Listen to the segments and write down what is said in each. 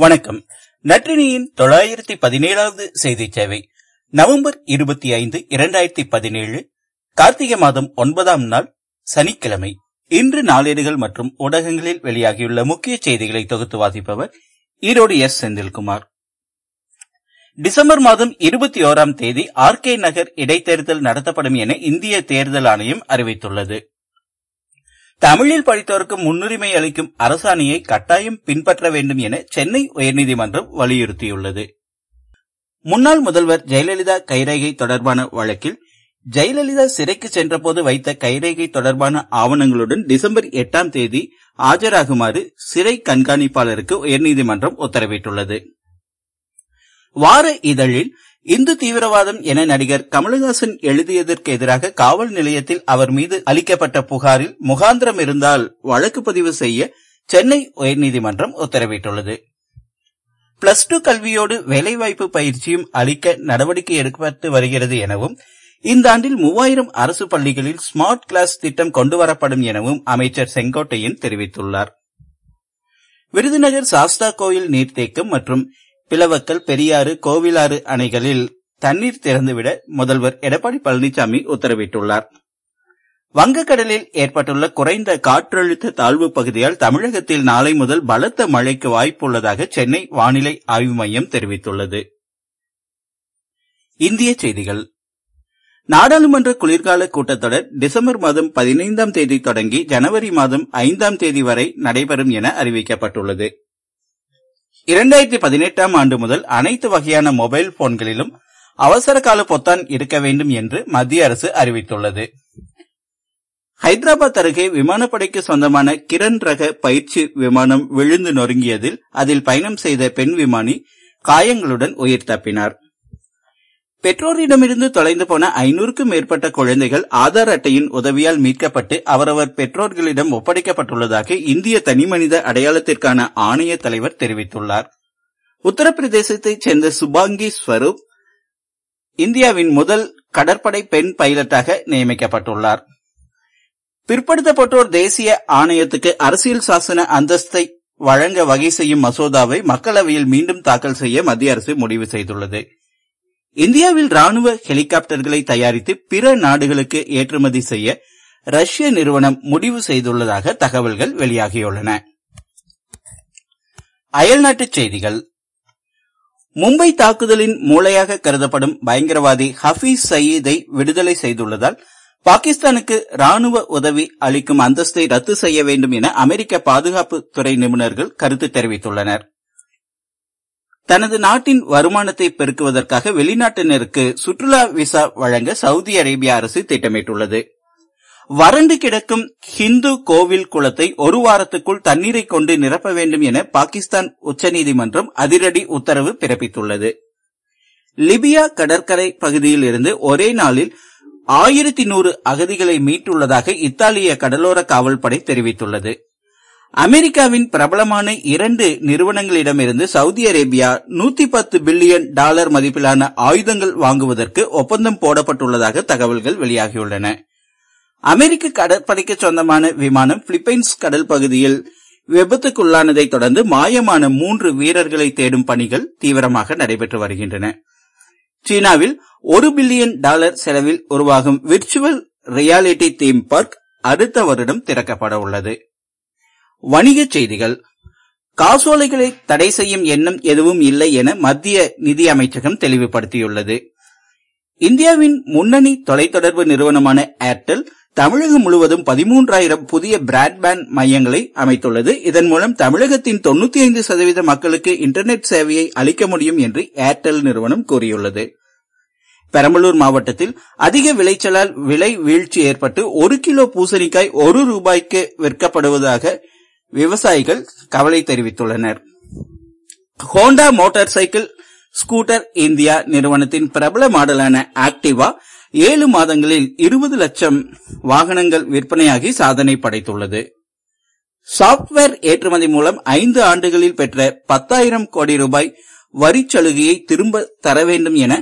வணக்கம். நற்றினியின் தொள்ளாயிரத்தி பதினேழாவது செய்தி சேவை நவம்பர் இருபத்தி ஐந்து இரண்டாயிரத்தி பதினேழு கார்த்திகை மாதம் ஒன்பதாம் நாள் சனிக்கிழமை. இன்று நாளேடுகள் மற்றும் ஊடகங்களில் வெளியாகியுள்ள முக்கிய செய்திகளை தொகுத்து வாசிப்பவர் ஈரோடு எஸ். செந்தில்குமார். டிசம்பர் மாதம் இருபத்தி ஓராம் தேதி ஆர். கே. நகர் இடைத்தேர்தல் நடத்தப்படும் என இந்திய தேர்தல் ஆணையம் அறிவித்துள்ளது. தமிழில் படித்தோருக்கு முன்னுரிமை அளிக்கும் அரசாணையை கட்டாயம் பின்பற்ற வேண்டும் என சென்னை உயர்நீதிமன்றம் வலியுறுத்தியுள்ளது. முன்னாள் முதல்வர் ஜெயலலிதா கைரேகை தொடர்பான வழக்கில் ஜெயலலிதா சிறைக்கு சென்றபோது வைத்த கைரேகை தொடர்பான ஆவணங்களுடன் டிசம்பர் எட்டாம் தேதி ஆஜராகுமாறு சிறை கண்காணிப்பாளருக்கு உயர்நீதிமன்றம் உத்தரவிட்டுள்ளது. வார இதழில் இந்து தீவிரவாதம் என நடிகர் கமலஹாசன் எழுதியதற்கு எதிராக காவல் நிலையத்தில் அவர் மீது அளிக்கப்பட்ட புகாரில் முகாந்திரம் இருந்தால் வழக்கு பதிவு செய்ய சென்னை உயர்நீதிமன்றம் உத்தரவிட்டுள்ளது. பிளஸ் டூ கல்வியோடு வேலைவாய்ப்பு பயிற்சியும் அளிக்க நடவடிக்கை எடுக்கப்பட்டு வருகிறது எனவும் இந்த ஆண்டில் மூவாயிரம் அரசு பள்ளிகளில் ஸ்மார்ட் கிளாஸ் திட்டம் கொண்டுவரப்படும் எனவும் அமைச்சர் செங்கோட்டையன் தெரிவித்துள்ளார். விருதுநகர் சாஸ்தா கோயில் நீர்த்தேக்கம் மற்றும் பிளவக்கல் பெரியாறு கோவிலாறு அணைகளில் தண்ணீர் திறந்துவிட முதல்வர் எடப்பாடி பழனிசாமி உத்தரவிட்டுள்ளார். வங்கக்கடலில் ஏற்பட்டுள்ள குறைந்த காற்றழுத்த தாழ்வு பகுதியால் தமிழகத்தில் நாளை முதல் பலத்த மழைக்கு வாய்ப்புள்ளதாக சென்னை வானிலை ஆய்வு மையம் தெரிவித்துள்ளது. இந்திய செய்திகள். நாடாளுமன்ற குளிர்கால கூட்டத்தொடர் டிசம்பர் மாதம் பதினைந்தாம் தேதி தொடங்கி ஜனவரி மாதம் ஐந்தாம் தேதி வரை நடைபெறும் என அறிவிக்கப்பட்டுள்ளது. இரண்டாயிரத்தி பதினெட்டாம் ஆண்டு முதல் அனைத்து வகையான மொபைல் போன்களிலும் அவசர கால பொத்தான் இருக்க வேண்டும் என்று மத்திய அரசு அறிவித்துள்ளது. ஹைதராபாத் அருகே விமானப்படைக்கு சொந்தமான கிரண் ரக பயிற்சி விமானம் விழுந்து நொறுங்கியதில் அதில் பயணம் செய்த பெண் விமானி காயங்களுடன் உயிர் தப்பினார். பெற்றோரிடமிருந்து தொலைந்து போன ஐநூறுக்கும் மேற்பட்ட குழந்தைகள் ஆதார் அட்டையின் உதவியால் மீட்கப்பட்டு அவரவர் பெற்றோர்களிடம் ஒப்படைக்கப்பட்டுள்ளதாக இந்திய தனிமனித அடையாளத்திற்கான ஆணைய தலைவர் தெரிவித்துள்ளார். உத்தரப்பிரதேசத்தைச் சேர்ந்த சுபாங்கி ஸ்வரூப் இந்தியாவின் முதல் கடற்படை பெண் பைலட்டாக நியமிக்கப்பட்டுள்ளார். பிற்படுத்தப்பட்டோர் தேசிய ஆணையத்துக்கு அரசியல் சாசன அந்தஸ்தை வழங்க வகை செய்யும் மசோதாவை மக்களவையில் மீண்டும் தாக்கல் செய்ய மத்திய அரசு முடிவு செய்துள்ளது. இந்தியாவில் ராணுவ ஹெலிகாப்டர்களை தயாரித்து பிற நாடுகளுக்கு ஏற்றுமதி செய்ய ரஷ்ய நிறுவனம் முடிவு செய்துள்ளதாக தகவல்கள் வெளியாகியுள்ளன. அயல்நாட்டுச் செய்திகள். மும்பை தாக்குதலின் மூளையாக கருதப்படும் பயங்கரவாதி ஹபீஸ் சயீதை விடுதலை செய்துள்ளதால் பாகிஸ்தானுக்கு ராணுவ உதவி அளிக்கும் அந்தஸ்தை ரத்து செய்ய வேண்டும் என அமெரிக்க பாதுகாப்புத்துறை நிபுணர்கள் கருத்து தெரிவித்துள்ளனா் தனது நாட்டின் வருமானத்தை பெருக்குவதற்காக வெளிநாட்டினருக்கு சுற்றுலா விசா வழங்க சவுதி அரேபிய அரசு திட்டமிட்டுள்ளது. வறண்டு கிடக்கும் ஹிந்து கோவில் குளத்தை ஒரு வாரத்துக்குள் தண்ணீரை கொண்டு நிரப்ப வேண்டும் என பாகிஸ்தான் உச்சநீதிமன்றம் அதிரடி உத்தரவு பிறப்பித்துள்ளது. லிபியா கடற்கரை பகுதியில் இருந்து ஒரே நாளில் ஆயிரத்தி நூறு அகதிகளை மீட்டுள்ளதாக இத்தாலிய கடலோர காவல்படை தெரிவித்துள்ளது. அமெரிக்காவின் பிரபலமான இரண்டு நிறுவனங்களிடமிருந்து சவுதி அரேபியா நூத்தி பத்து பில்லியன் டாலர் மதிப்பிலான ஆயுதங்கள் வாங்குவதற்கு ஒப்பந்தம் போடப்பட்டுள்ளதாக தகவல்கள் வெளியாகியுள்ளன. அமெரிக்க கடற்படைக்கு சொந்தமான விமானம் பிலிப்பைன்ஸ் கடல் பகுதியில் விபத்துக்குள்ளானதை தொடர்ந்து மாயமான மூன்று வீரர்களை தேடும் பணிகள் தீவிரமாக நடைபெற்று வருகின்றன. சீனாவில் ஒரு பில்லியன் டாலர் செலவில் உருவாகும் விர்ச்சுவல் ரியாலிட்டி தீம் பார்க் அடுத்த வருடம் திறக்கப்பட உள்ளது. வணிகச் செய்திகள். காசோலைகளை தடை செய்யும் எண்ணம் எதுவும் இல்லை என மத்திய நிதி அமைச்சகம் தெளிவுபடுத்தியுள்ளது. இந்தியாவின் முன்னணி தொலைத்தொடர்பு நிறுவனமான ஏர்டெல் தமிழகம் முழுவதும் பதிமூன்றாயிரம் புதிய பிராட்பேண்ட் மையங்களை அமைத்துள்ளது. இதன் மூலம் தமிழகத்தின் தொன்னூத்தி ஐந்து சதவீத மக்களுக்கு இன்டர்நெட் சேவையை அளிக்க முடியும் என்று ஏர்டெல் நிறுவனம் கூறியுள்ளது. பெரம்பலூர் மாவட்டத்தில் அதிக விளைச்சலால் விலை வீழ்ச்சி ஏற்பட்டு ஒரு கிலோ பூசணிக்காய் ஒரு ரூபாய்க்கு விற்கப்படுவதாக விவசாயிகள் கவலை தெரிவித்துள்ளனர். Honda motor cycle scooter India நிறுவனத்தின் பிரபல மாடலான ஆக்டிவா ஏழு மாதங்களில் இருபது லட்சம் வாகனங்கள் விற்பனையாகி சாதனை படைத்துள்ளது. சாப்ட்வேர் ஏற்றுமதி மூலம் ஐந்து ஆண்டுகளில் பெற்ற பத்தாயிரம் கோடி ரூபாய் வரிச்சலுகையை திரும்ப தர வேண்டும் என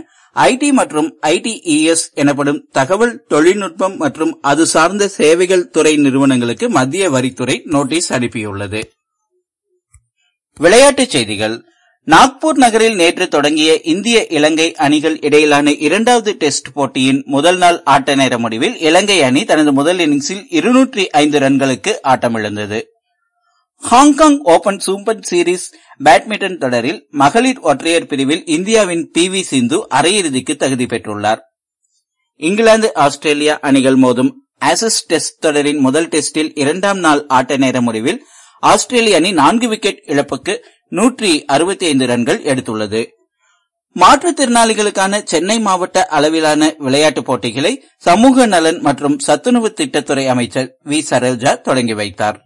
ஐடி மற்றும் ஐடிஇஎஸ் எனப்படும் தகவல் தொழில்நுட்பம் மற்றும் அது சார்ந்த சேவைகள் துறை நிறுவனங்களுக்கு மத்திய வரித்துறை நோட்டீஸ் அனுப்பியுள்ளது. விளையாட்டுச் செய்திகள். நாக்பூர் நகரில் நேற்று தொடங்கிய இந்திய இலங்கை அணிகள் இடையிலான இரண்டாவது டெஸ்ட் போட்டியின் முதல் நாள் ஆட்ட நேர முடிவில் இலங்கை அணி தனது முதல் இன்னிங்ஸில் இருநூற்றி ஐந்து ரன்களுக்கு ஆட்டமிழந்தது. Hong Kong open super series badminton தொடரில் மகளிர் ஒற்றையர் பிரிவில் இந்தியாவின் பி வி சிந்து அரையிறுதிக்கு தகுதி பெற்றுள்ளார். இங்கிலாந்து ஆஸ்திரேலியா அணிகள் மோதும் ஆசஸ் டெஸ்ட் தொடரின் முதல் டெஸ்டில் இரண்டாம் நாள் ஆட்ட நேர முடிவில் ஆஸ்திரேலிய அணி நான்கு விக்கெட் இழப்புக்கு நூற்றி அறுபத்தி ஐந்து ரன்கள் எடுத்துள்ளது. மாற்றுத்திறனாளிகளுக்கான சென்னை மாவட்ட அளவிலான விளையாட்டுப் போட்டிகளை சமூக நலன் மற்றும் சத்துணவு திட்டத்துறை அமைச்சர் வி. சரோஜா தொடங்கி வைத்தார்.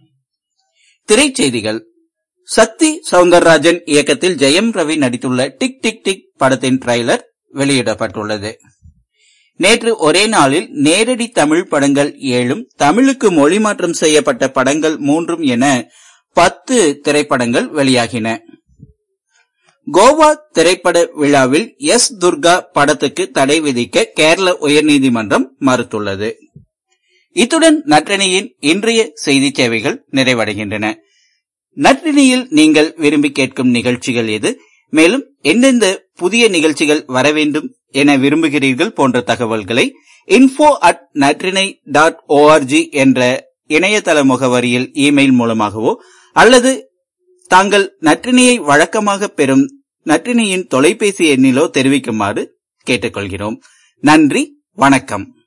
திரைச்செய்திகள். சக்தி சவுந்தரராஜன் இயக்கத்தில் ஜெயம் ரவி நடித்துள்ள டிக் டிக் டிக் படத்தின் ட்ரெய்லர் வெளியிடப்பட்டுள்ளது. நேற்று ஒரே நாளில் நேரடி தமிழ் படங்கள் ஏழும் தமிழுக்கு மொழிமாற்றம் செய்யப்பட்ட படங்கள் மூன்றும் என பத்து திரைப்படங்கள் வெளியாகின. கோவா திரைப்பட விழாவில் எஸ் துர்கா படத்துக்கு தடை விதிக்க கேரள உயர்நீதிமன்றம் மறுத்துள்ளது. இத்துடன் நற்றினியின் இன்றைய செய்தி சேவைகள் நிறைவடைகின்றன. நற்றினியில் நீங்கள் விரும்பி கேட்கும் நிகழ்ச்சிகள் எது? மேலும் எந்தெந்த புதிய நிகழ்ச்சிகள் வர வேண்டும் என விரும்புகிறீர்கள் போன்ற தகவல்களை info at Natrinai dot org என்ற இணையதள முகவரியில் இமெயில் மூலமாகவோ அல்லது தாங்கள் நற்றினியை வழக்கமாக பெறும் நற்றினியின் தொலைபேசி எண்ணிலோ தெரிவிக்குமாறு கேட்டுக்கொள்கிறோம். நன்றி வணக்கம்.